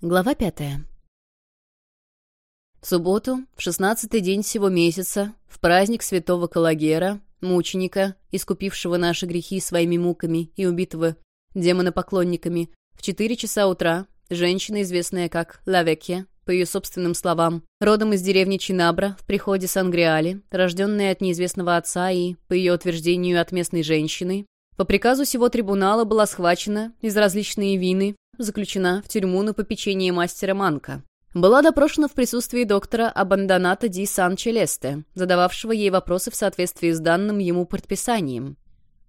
Глава пятая. В субботу, в шестнадцатый день всего месяца, в праздник святого Калагера, мученика, искупившего наши грехи своими муками и убитого демонопоклонниками, в четыре часа утра женщина, известная как Лавекья, по ее собственным словам, родом из деревни Чинабра в приходе Сангриали, рожденная от неизвестного отца и, по ее утверждению, от местной женщины, по приказу сего трибунала была схвачена из различные вины заключена в тюрьму на попечение мастера Манка. Была допрошена в присутствии доктора Абанданата ди Сан-Челесте, задававшего ей вопросы в соответствии с данным ему предписанием.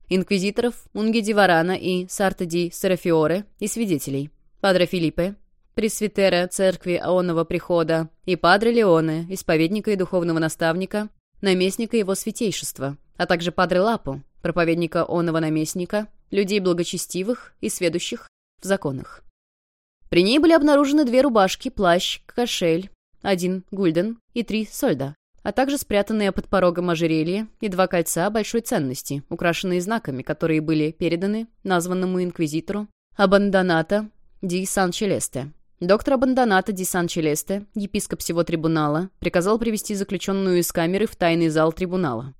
Инквизиторов Унги ди Варана и Сарта ди Серафиоре и свидетелей. Падре Филиппе, пресвитера церкви Аонного прихода, и Падре Леоне, исповедника и духовного наставника, наместника его святейшества, а также Падре Лапу, проповедника Онного наместника, людей благочестивых и сведущих в законах. При ней были обнаружены две рубашки, плащ, кошель, один гульден и три сольда, а также спрятанные под порогом ожерелье и два кольца большой ценности, украшенные знаками, которые были переданы названному инквизитору Абандоната ди Сан-Челесте. Доктор Абандоната ди Сан-Челесте, епископ всего трибунала, приказал привести заключенную из камеры в тайный зал трибунала.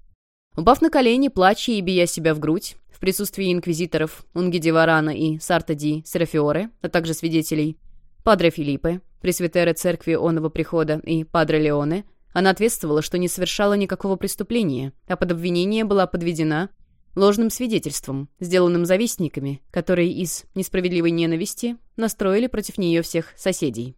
Упав на колени, плача и бия себя в грудь, в присутствии инквизиторов Унгиди Варана и Сарта ди Серафиоре, а также свидетелей Падре Филиппе, пресвитера церкви Онного Прихода и Падре Леоне, она ответствовала, что не совершала никакого преступления, а под обвинение была подведена ложным свидетельством, сделанным завистниками, которые из несправедливой ненависти настроили против нее всех соседей.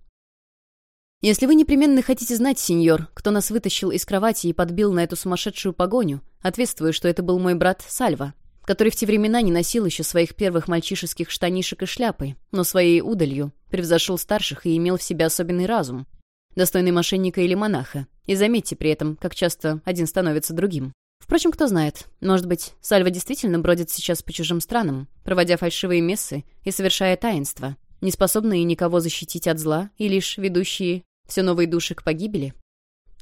«Если вы непременно хотите знать, сеньор, кто нас вытащил из кровати и подбил на эту сумасшедшую погоню, ответствую, что это был мой брат Сальва, который в те времена не носил еще своих первых мальчишеских штанишек и шляпы, но своей удалью превзошел старших и имел в себе особенный разум, достойный мошенника или монаха. И заметьте при этом, как часто один становится другим. Впрочем, кто знает, может быть, Сальва действительно бродит сейчас по чужим странам, проводя фальшивые мессы и совершая таинства, неспособные никого защитить от зла и лишь ведущие все новые души к погибели?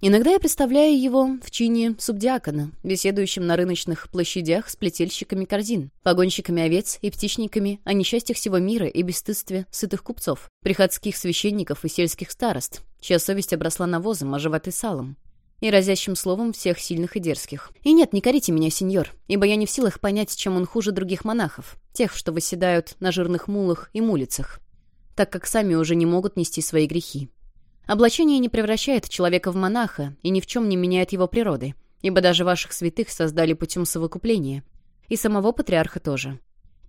Иногда я представляю его в чине субдиакона, беседующим на рыночных площадях с плетельщиками корзин, погонщиками овец и птичниками о несчастьях всего мира и бесстыдстве сытых купцов, приходских священников и сельских старост, чья совесть обросла навозом, а животы салом и разящим словом всех сильных и дерзких. И нет, не корите меня, сеньор, ибо я не в силах понять, чем он хуже других монахов, тех, что восседают на жирных мулах и мулицах, так как сами уже не могут нести свои грехи. Облачение не превращает человека в монаха и ни в чем не меняет его природы, ибо даже ваших святых создали путем совокупления. И самого патриарха тоже.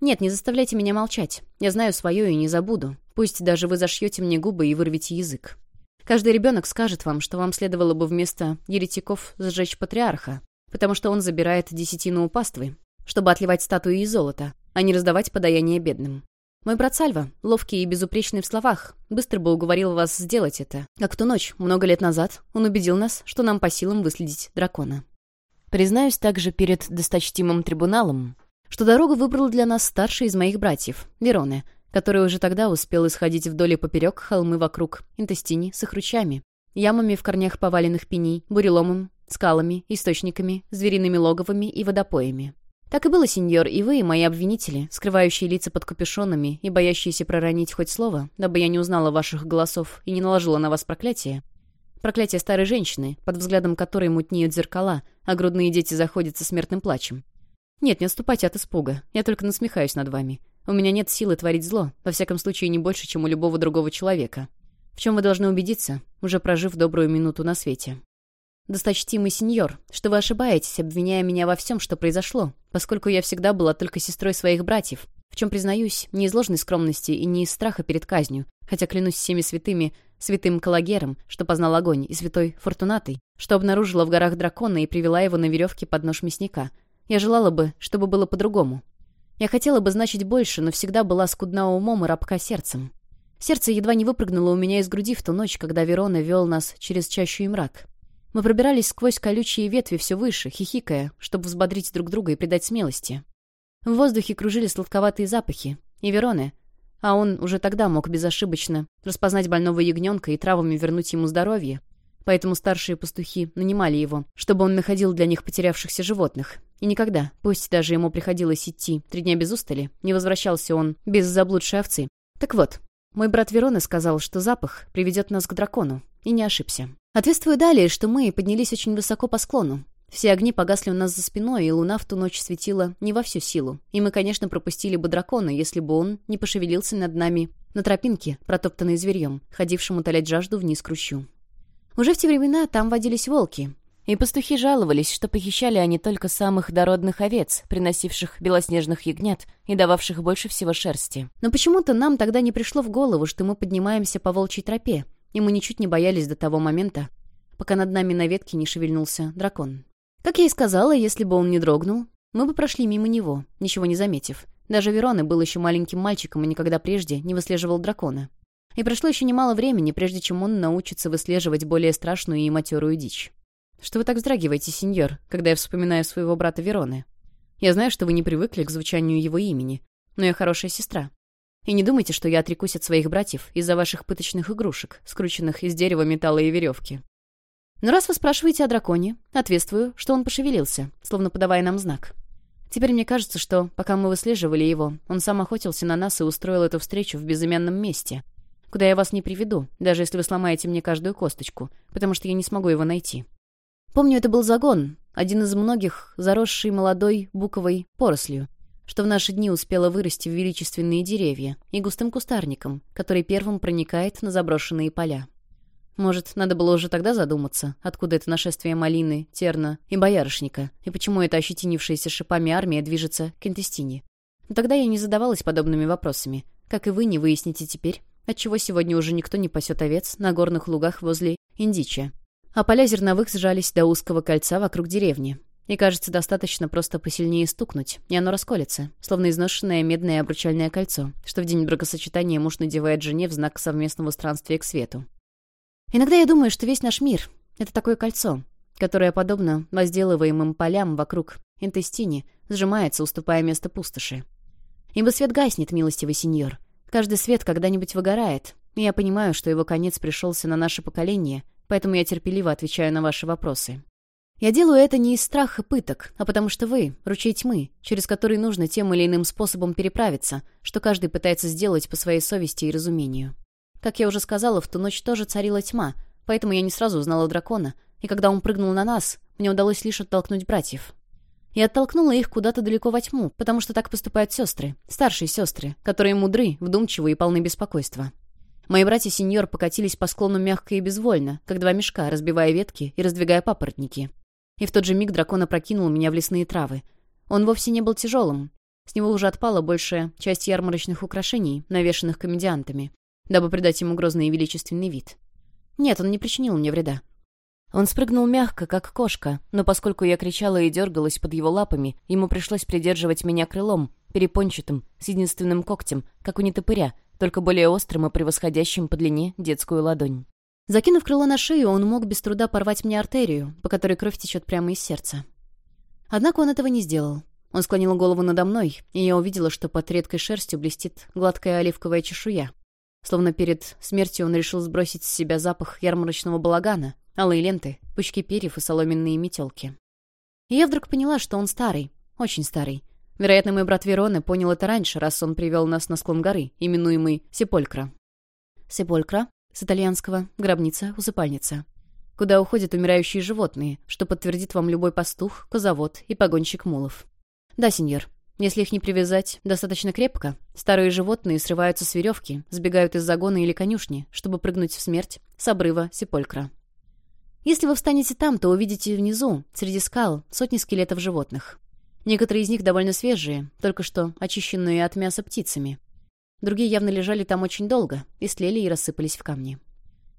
Нет, не заставляйте меня молчать. Я знаю свое и не забуду. Пусть даже вы зашьете мне губы и вырвете язык. Каждый ребенок скажет вам, что вам следовало бы вместо еретиков сжечь патриарха, потому что он забирает десятину у паствы, чтобы отливать статуи из золота, а не раздавать подаяние бедным. Мой брат Сальва, ловкий и безупречный в словах, быстро бы уговорил вас сделать это. Как в ту ночь, много лет назад, он убедил нас, что нам по силам выследить дракона. Признаюсь также перед досточтимым трибуналом, что дорогу выбрал для нас старший из моих братьев, Вероне, который уже тогда успел исходить вдоль и поперек холмы вокруг Интестини с их ручами, ямами в корнях поваленных пеней, буреломом, скалами, источниками, звериными логовами и водопоями. «Так и было, сеньор, и вы, мои обвинители, скрывающие лица под капюшонами и боящиеся проронить хоть слово, дабы я не узнала ваших голосов и не наложила на вас проклятие. Проклятие старой женщины, под взглядом которой мутнеют зеркала, а грудные дети заходятся смертным плачем. Нет, не отступайте от испуга, я только насмехаюсь над вами. У меня нет силы творить зло, во всяком случае не больше, чем у любого другого человека. В чем вы должны убедиться, уже прожив добрую минуту на свете. «Досточтимый сеньор, что вы ошибаетесь, обвиняя меня во всем, что произошло, поскольку я всегда была только сестрой своих братьев, в чем, признаюсь, не из ложной скромности и не из страха перед казнью, хотя клянусь всеми святыми, святым Калагером, что познал огонь, и святой Фортунатой, что обнаружила в горах дракона и привела его на веревке под нож мясника. Я желала бы, чтобы было по-другому. Я хотела бы значить больше, но всегда была скудна умом и рабка сердцем. Сердце едва не выпрыгнуло у меня из груди в ту ночь, когда Верона вел нас через чащу и мрак. Мы пробирались сквозь колючие ветви все выше, хихикая, чтобы взбодрить друг друга и придать смелости. В воздухе кружили сладковатые запахи. И Вероны. А он уже тогда мог безошибочно распознать больного ягненка и травами вернуть ему здоровье. Поэтому старшие пастухи нанимали его, чтобы он находил для них потерявшихся животных. И никогда, пусть даже ему приходилось идти три дня без устали, не возвращался он без заблудшей овцы. Так вот, Мой брат Вероны сказал, что запах приведет нас к дракону, и не ошибся. Ответствую далее, что мы поднялись очень высоко по склону. Все огни погасли у нас за спиной, и луна в ту ночь светила не во всю силу. И мы, конечно, пропустили бы дракона, если бы он не пошевелился над нами на тропинке, протоптанной зверьем, ходившим утолять жажду вниз к ручью. Уже в те времена там водились волки, и пастухи жаловались, что похищали они только самых дородных овец, приносивших белоснежных ягнят и дававших больше всего шерсти. Но почему-то нам тогда не пришло в голову, что мы поднимаемся по волчьей тропе, и мы ничуть не боялись до того момента, пока над нами на ветке не шевельнулся дракон. Как я и сказала, если бы он не дрогнул, мы бы прошли мимо него, ничего не заметив. Даже Вероны был еще маленьким мальчиком и никогда прежде не выслеживал дракона. И прошло еще немало времени, прежде чем он научится выслеживать более страшную и матерую дичь. Что вы так вздрагиваете, сеньор, когда я вспоминаю своего брата Вероны? Я знаю, что вы не привыкли к звучанию его имени, но я хорошая сестра. И не думайте, что я отрекусь от своих братьев из-за ваших пыточных игрушек, скрученных из дерева, металла и веревки. Но раз вы спрашиваете о драконе, ответствую, что он пошевелился, словно подавая нам знак. Теперь мне кажется, что, пока мы выслеживали его, он сам охотился на нас и устроил эту встречу в безымянном месте, куда я вас не приведу, даже если вы сломаете мне каждую косточку, потому что я не смогу его найти. Помню, это был загон, один из многих, заросший молодой буковой порослью, что в наши дни успело вырасти в величественные деревья и густым кустарником, который первым проникает на заброшенные поля. Может, надо было уже тогда задуматься, откуда это нашествие малины, терна и боярышника, и почему эта ощетинившаяся шипами армия движется к Интестине. Но тогда я не задавалась подобными вопросами, как и вы не выясните теперь, отчего сегодня уже никто не пасет овец на горных лугах возле Индича. А поля зерновых сжались до узкого кольца вокруг деревни. И, кажется, достаточно просто посильнее стукнуть, и оно расколется, словно изношенное медное обручальное кольцо, что в день бракосочетания муж надевает жене в знак совместного странствия к свету. Иногда я думаю, что весь наш мир — это такое кольцо, которое, подобно возделываемым полям вокруг интестини, сжимается, уступая место пустоши. Ибо свет гаснет, милостивый сеньор. Каждый свет когда-нибудь выгорает, и я понимаю, что его конец пришелся на наше поколение, поэтому я терпеливо отвечаю на ваши вопросы. Я делаю это не из страха пыток, а потому что вы — ручей тьмы, через который нужно тем или иным способом переправиться, что каждый пытается сделать по своей совести и разумению. Как я уже сказала, в ту ночь тоже царила тьма, поэтому я не сразу узнала дракона, и когда он прыгнул на нас, мне удалось лишь оттолкнуть братьев. Я оттолкнула их куда-то далеко во тьму, потому что так поступают сестры, старшие сестры, которые мудры, вдумчивы и полны беспокойства. Мои братья-сеньор покатились по склону мягко и безвольно, как два мешка, разбивая ветки и раздвигая папоротники. И в тот же миг дракон опрокинул меня в лесные травы. Он вовсе не был тяжелым. С него уже отпала большая часть ярмарочных украшений, навешанных комедиантами дабы придать ему грозный и величественный вид. Нет, он не причинил мне вреда. Он спрыгнул мягко, как кошка, но поскольку я кричала и дергалась под его лапами, ему пришлось придерживать меня крылом, перепончатым, с единственным когтем, как у нетопыря, только более острым и превосходящим по длине детскую ладонь. Закинув крыло на шею, он мог без труда порвать мне артерию, по которой кровь течет прямо из сердца. Однако он этого не сделал. Он склонил голову надо мной, и я увидела, что под редкой шерстью блестит гладкая оливковая чешуя. Словно перед смертью он решил сбросить с себя запах ярмарочного балагана, алые ленты, пучки перьев и соломенные метелки. И я вдруг поняла, что он старый, очень старый. Вероятно, мой брат Вероне понял это раньше, раз он привел нас на склон горы, именуемый Сеполькра. Сеполькра, с итальянского «гробница, усыпальница», куда уходят умирающие животные, что подтвердит вам любой пастух, козавод и погонщик мулов. Да, сеньор, если их не привязать достаточно крепко, старые животные срываются с веревки, сбегают из загона или конюшни, чтобы прыгнуть в смерть с обрыва Сеполькра. Если вы встанете там, то увидите внизу, среди скал, сотни скелетов животных. Некоторые из них довольно свежие, только что очищенные от мяса птицами. Другие явно лежали там очень долго, истлели и рассыпались в камни.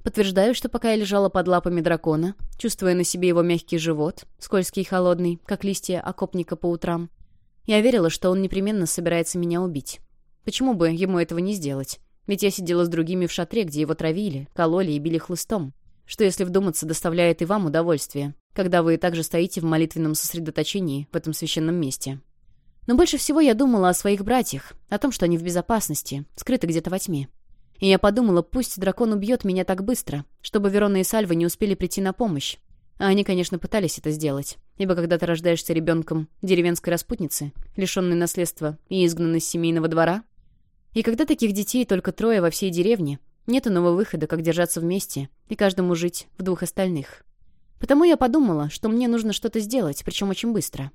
Подтверждаю, что пока я лежала под лапами дракона, чувствуя на себе его мягкий живот, скользкий и холодный, как листья окопника по утрам, я верила, что он непременно собирается меня убить. Почему бы ему этого не сделать? Ведь я сидела с другими в шатре, где его травили, кололи и били хлыстом. Что, если вдуматься, доставляет и вам удовольствие, когда вы также стоите в молитвенном сосредоточении в этом священном месте. Но больше всего я думала о своих братьях, о том, что они в безопасности, скрыты где-то во тьме. И я подумала, пусть дракон убьет меня так быстро, чтобы Верона и Сальва не успели прийти на помощь, а они, конечно, пытались это сделать. Ибо когда ты рождаешься ребенком деревенской распутницы, лишенной наследства и изгнанной с семейного двора, И когда таких детей только трое во всей деревне, нет иного выхода, как держаться вместе и каждому жить в двух остальных. Потому я подумала, что мне нужно что-то сделать, причем очень быстро.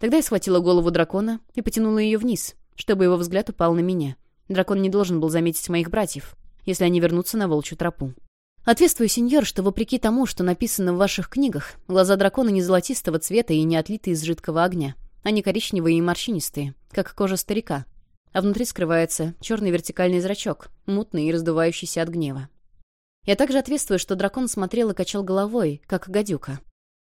Тогда я схватила голову дракона и потянула ее вниз, чтобы его взгляд упал на меня. Дракон не должен был заметить моих братьев, если они вернутся на волчью тропу. Ответствую, сеньор, что вопреки тому, что написано в ваших книгах, глаза дракона не золотистого цвета и не отлиты из жидкого огня. Они коричневые и морщинистые, как кожа старика. А внутри скрывается черный вертикальный зрачок, мутный и раздувающийся от гнева. Я также ответствую, что дракон смотрел и качал головой, как гадюка.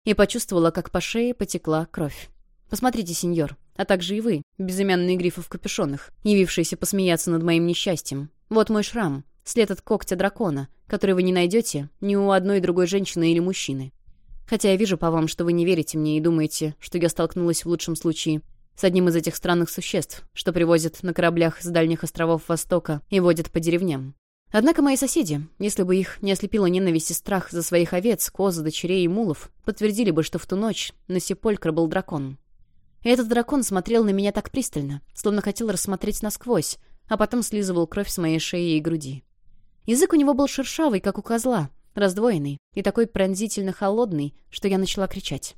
И почувствовала, как по шее потекла кровь. Посмотрите, сеньор, а также и вы, безымянные грифы в капюшонах, явившиеся посмеяться над моим несчастьем. Вот мой шрам, след от когтя дракона, который вы не найдете ни у одной другой женщины или мужчины. Хотя я вижу по вам, что вы не верите мне и думаете, что я столкнулась в лучшем случае с одним из этих странных существ, что привозят на кораблях с дальних островов Востока и водят по деревням. Однако мои соседи, если бы их не ослепила ненависть и страх за своих овец, коз, дочерей и мулов, подтвердили бы, что в ту ночь на Сеполькро был дракон, этот дракон смотрел на меня так пристально, словно хотел рассмотреть насквозь, а потом слизывал кровь с моей шеи и груди. Язык у него был шершавый, как у козла, раздвоенный и такой пронзительно холодный, что я начала кричать.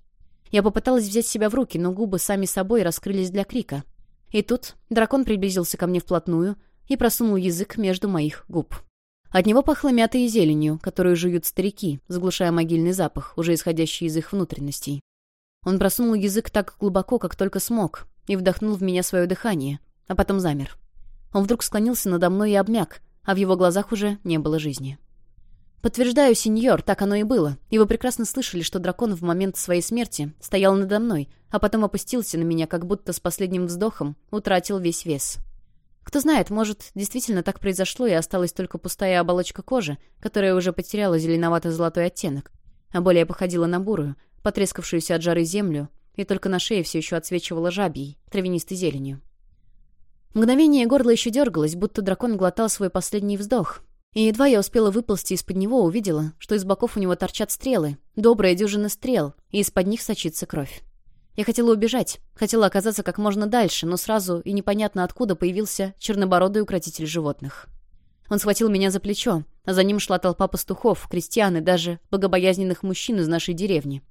Я попыталась взять себя в руки, но губы сами собой раскрылись для крика. И тут дракон приблизился ко мне вплотную и просунул язык между моих губ. От него пахло мятой и зеленью, которую жуют старики, заглушая могильный запах, уже исходящий из их внутренностей. Он просунул язык так глубоко, как только смог, и вдохнул в меня свое дыхание, а потом замер. Он вдруг склонился надо мной и обмяк, а в его глазах уже не было жизни. «Подтверждаю, сеньор, так оно и было. И вы прекрасно слышали, что дракон в момент своей смерти стоял надо мной, а потом опустился на меня, как будто с последним вздохом утратил весь вес. Кто знает, может, действительно так произошло, и осталась только пустая оболочка кожи, которая уже потеряла зеленовато-золотой оттенок, а более походила на бурую, потрескавшуюся от жары землю, и только на шее все еще отсвечивала жабьей, травянистой зеленью. Мгновение горло еще дергалось, будто дракон глотал свой последний вздох. И едва я успела выползти из-под него, увидела, что из боков у него торчат стрелы, добрая дюжина стрел, и из-под них сочится кровь. Я хотела убежать, хотела оказаться как можно дальше, но сразу и непонятно откуда появился чернобородый укротитель животных. Он схватил меня за плечо, а за ним шла толпа пастухов, крестьян и даже богобоязненных мужчин из нашей деревни.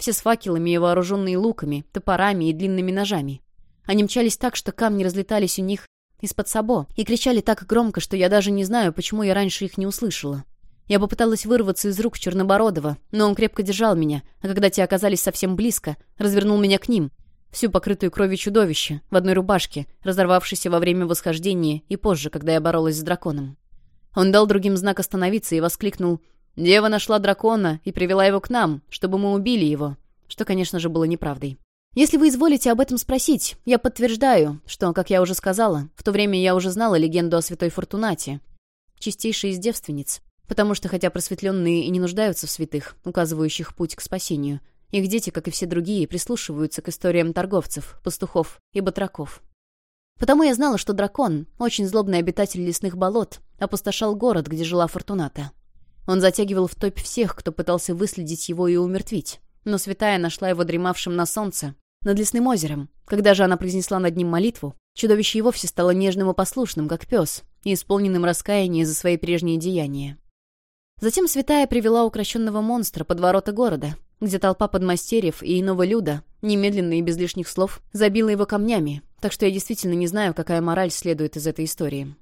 Все с факелами и вооруженные луками, топорами и длинными ножами. Они мчались так, что камни разлетались у них из-под сабо, и кричали так громко, что я даже не знаю, почему я раньше их не услышала. Я попыталась вырваться из рук Чернобородова, но он крепко держал меня, а когда те оказались совсем близко, развернул меня к ним, всю покрытую кровью чудовище, в одной рубашке, разорвавшейся во время восхождения и позже, когда я боролась с драконом. Он дал другим знак остановиться и воскликнул Дева нашла дракона и привела его к нам, чтобы мы убили его. Что, конечно же, было неправдой. Если вы изволите об этом спросить, я подтверждаю, что, как я уже сказала, в то время я уже знала легенду о святой Фортунате, чистейшей из девственниц, потому что, хотя просветленные и не нуждаются в святых, указывающих путь к спасению, их дети, как и все другие, прислушиваются к историям торговцев, пастухов и батраков. Потому я знала, что дракон, очень злобный обитатель лесных болот, опустошал город, где жила Фортуната. Он затягивал в топь всех, кто пытался выследить его и умертвить. Но святая нашла его дремавшим на солнце, над лесным озером. Когда же она произнесла над ним молитву, чудовище и вовсе стало нежным и послушным, как пес, и исполненным раскаяния за свои прежние деяния. Затем святая привела укращенного монстра под ворота города, где толпа подмастерьев и иного люда, немедленно и без лишних слов, забила его камнями, так что я действительно не знаю, какая мораль следует из этой истории.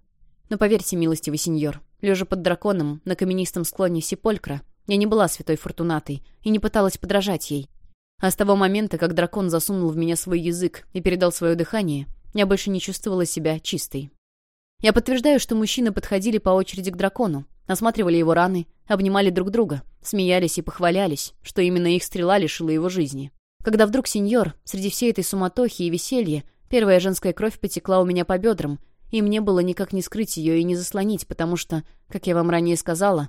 Но поверьте, милостивый сеньор, Лежа под драконом на каменистом склоне Сеполькра, я не была святой Фортунатой и не пыталась подражать ей. А с того момента, как дракон засунул в меня свой язык и передал свое дыхание, я больше не чувствовала себя чистой. Я подтверждаю, что мужчины подходили по очереди к дракону, осматривали его раны, обнимали друг друга, смеялись и похвалялись, что именно их стрела лишила его жизни. Когда вдруг сеньор, среди всей этой суматохи и веселья, первая женская кровь потекла у меня по бедрам, и мне было никак не скрыть ее и не заслонить, потому что, как я вам ранее сказала,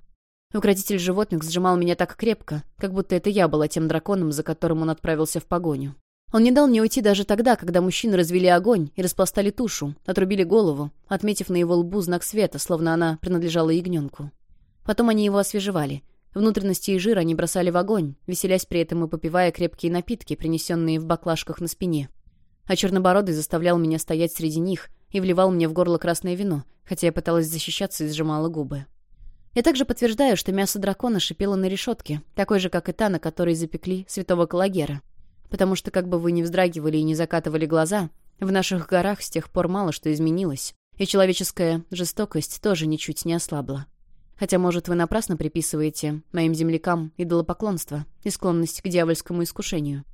укротитель животных сжимал меня так крепко, как будто это я была тем драконом, за которым он отправился в погоню. Он не дал мне уйти даже тогда, когда мужчины развели огонь и распластали тушу, отрубили голову, отметив на его лбу знак света, словно она принадлежала ягненку. Потом они его освежевали. Внутренности и жир они бросали в огонь, веселясь при этом и попивая крепкие напитки, принесенные в баклажках на спине. А Чернобородый заставлял меня стоять среди них и вливал мне в горло красное вино, хотя я пыталась защищаться и сжимала губы. Я также подтверждаю, что мясо дракона шипело на решетке, такой же, как и та, на которой запекли святого Калагера. Потому что, как бы вы ни вздрагивали и не закатывали глаза, в наших горах с тех пор мало что изменилось, и человеческая жестокость тоже ничуть не ослабла. Хотя, может, вы напрасно приписываете моим землякам идолопоклонство и склонность к дьявольскому искушению.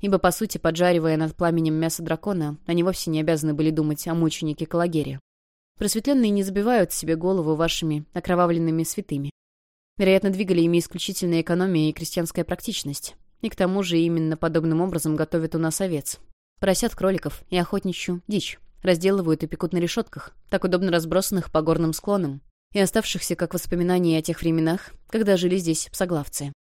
Ибо, по сути, поджаривая над пламенем мясо дракона, они вовсе не обязаны были думать о мученике Калагере. Просветленные не забивают себе голову вашими окровавленными святыми. Вероятно, двигали ими исключительно экономия и крестьянская практичность. И к тому же именно подобным образом готовят у нас овец. Поросят кроликов и охотничью дичь. Разделывают и пекут на решетках, так удобно разбросанных по горным склонам, и оставшихся как воспоминания о тех временах, когда жили здесь псоглавцы.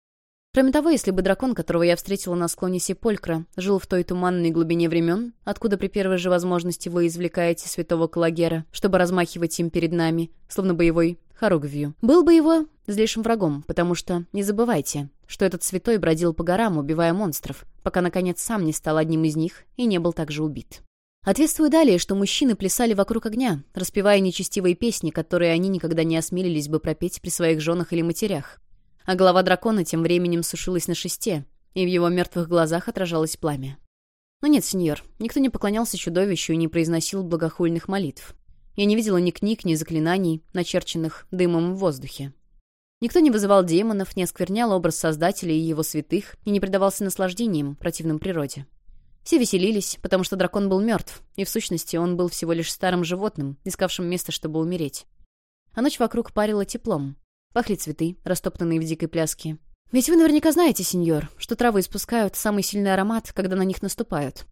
Кроме того, если бы дракон, которого я встретила на склоне Сеполькра, жил в той туманной глубине времен, откуда при первой же возможности вы извлекаете святого Калагера, чтобы размахивать им перед нами, словно боевой хоругвью, был бы его злейшим врагом, потому что, не забывайте, что этот святой бродил по горам, убивая монстров, пока, наконец, сам не стал одним из них и не был также убит. Ответствую далее, что мужчины плясали вокруг огня, распевая нечестивые песни, которые они никогда не осмелились бы пропеть при своих женах или матерях а голова дракона тем временем сушилась на шесте, и в его мертвых глазах отражалось пламя. Но нет, сеньор, никто не поклонялся чудовищу и не произносил благохульных молитв. Я не видела ни книг, ни заклинаний, начерченных дымом в воздухе. Никто не вызывал демонов, не осквернял образ Создателя и его святых и не предавался наслаждениям, противным природе. Все веселились, потому что дракон был мертв, и в сущности он был всего лишь старым животным, искавшим место, чтобы умереть. А ночь вокруг парила теплом, Пахли цветы, растоптанные в дикой пляске. Ведь вы наверняка знаете, сеньор, что травы испускают самый сильный аромат, когда на них наступают.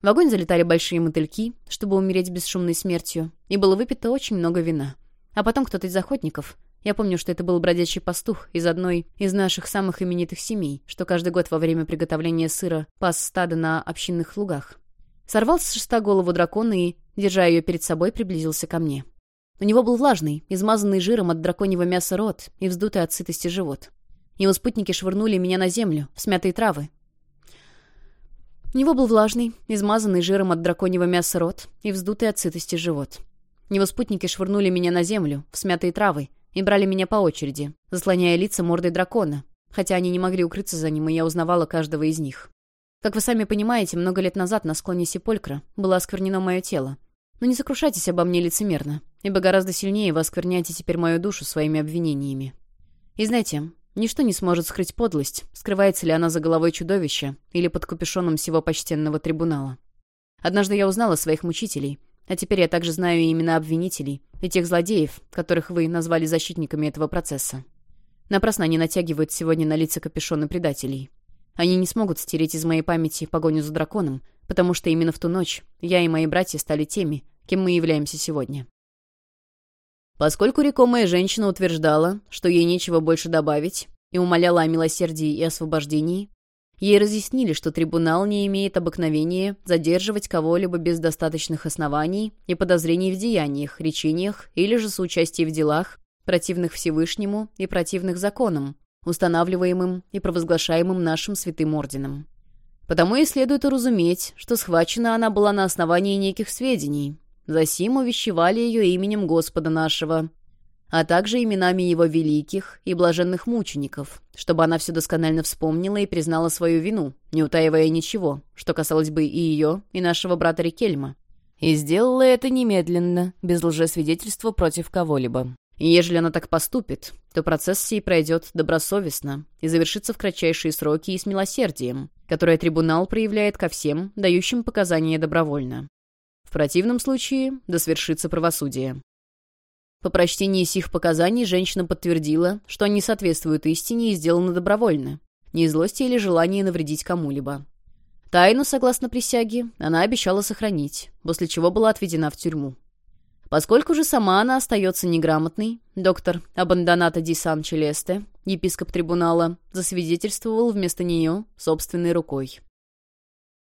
В огонь залетали большие мотыльки, чтобы умереть бесшумной смертью, и было выпито очень много вина. А потом кто-то из охотников, я помню, что это был бродячий пастух из одной из наших самых именитых семей, что каждый год во время приготовления сыра пас стадо на общинных лугах. Сорвал с шеста голову дракона и, держа ее перед собой, приблизился ко мне. У него был влажный, измазанный жиром от драконьего мяса рот и вздутый от сытости живот. Его спутники швырнули меня на землю, в смятые травы. У него был влажный, измазанный жиром от драконьего мяса рот и вздутый от сытости живот. Его спутники швырнули меня на землю, в смятые травы, и брали меня по очереди, заслоняя лица мордой дракона, хотя они не могли укрыться за ним, и я узнавала каждого из них. Как вы сами понимаете, много лет назад на склоне Сеполькра было осквернено мое тело, но не сокрушайтесь обо мне лицемерно, ибо гораздо сильнее вы оскверняете теперь мою душу своими обвинениями. И знаете, ничто не сможет скрыть подлость, скрывается ли она за головой чудовища или под капюшоном всего почтенного трибунала. Однажды я узнала своих мучителей, а теперь я также знаю и имена обвинителей, и тех злодеев, которых вы назвали защитниками этого процесса. Напрасно они натягивают сегодня на лица капюшоны предателей. Они не смогут стереть из моей памяти погоню за драконом, потому что именно в ту ночь я и мои братья стали теми, кем мы являемся сегодня. Поскольку рекомая женщина утверждала, что ей нечего больше добавить, и умоляла о милосердии и освобождении, ей разъяснили, что трибунал не имеет обыкновения задерживать кого-либо без достаточных оснований и подозрений в деяниях, речениях или же соучастии в делах, противных Всевышнему и противных законам, устанавливаемым и провозглашаемым нашим святым орденом. Потому и следует уразуметь, что схвачена она была на основании неких сведений. Засим увещевали ее именем Господа нашего, а также именами его великих и блаженных мучеников, чтобы она все досконально вспомнила и признала свою вину, не утаивая ничего, что касалось бы и ее, и нашего брата Рикельма. И сделала это немедленно, без лжесвидетельства против кого-либо. И ежели она так поступит, то процесс сей пройдет добросовестно и завершится в кратчайшие сроки и с милосердием, которое трибунал проявляет ко всем, дающим показания добровольно. В противном случае да свершится правосудие. По прочтении сих показаний женщина подтвердила, что они соответствуют истине и сделаны добровольно, не из злости или желания навредить кому-либо. Тайну, согласно присяге, она обещала сохранить, после чего была отведена в тюрьму. Поскольку же сама она остается неграмотной, доктор Абандоната ди Сан Челесте, епископ трибунала, засвидетельствовал вместо нее собственной рукой.